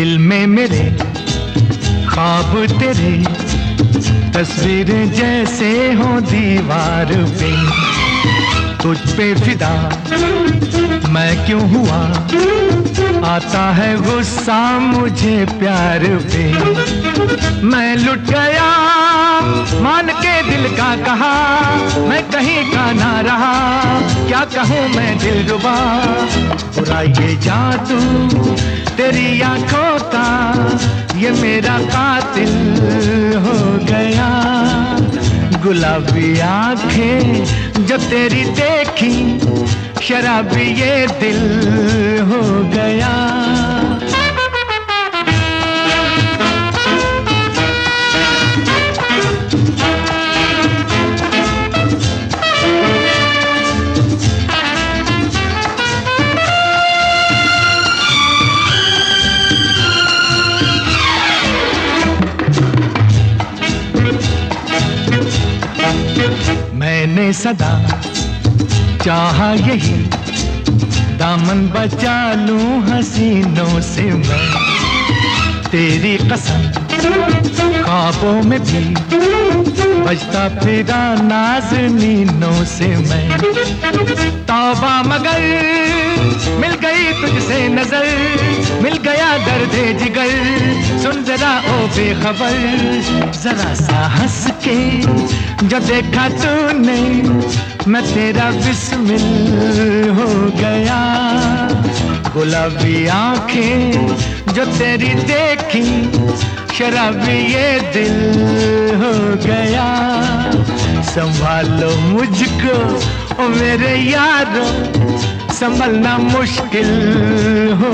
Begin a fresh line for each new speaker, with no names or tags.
दिल में मेरे ख्वाब तेरे, तस्वीरें जैसे हो दीवार पे। तुझ पे फिदा मैं क्यों हुआ? आता है गुस्सा मुझे प्यार पे। मैं लुट गया, मान के दिल का कहा, मैं कहीं का ना रहा। क्या कहूँ मैं दिल रुबा? बुरा ये जादू तेरी आँखों का ये मेरा कातिल हो गया। गुलाबी आँखें जो तेरी देखी, शराबी ये दिल हो गया। सदा चाहा यही दामन बचा लूँ हसीनों से मैं। तेरी कसम ख्वाबों में भी बजता फिरा नाजनीनों से मैं। तौबा मगर मिल गई तुझसे नज़र, मिल गया दर्द जिगर। सुन जरा ओ बेखबर, जरा सा हंस के जो देखा तूने, मैं तेरा बिस्मिल हो गया। गुलाबी आँखें जो तेरी देखी, शराबी ये दिल हो गया। संभालो मुझको, ओ मेरे यारो, संभलना मुश्किल हो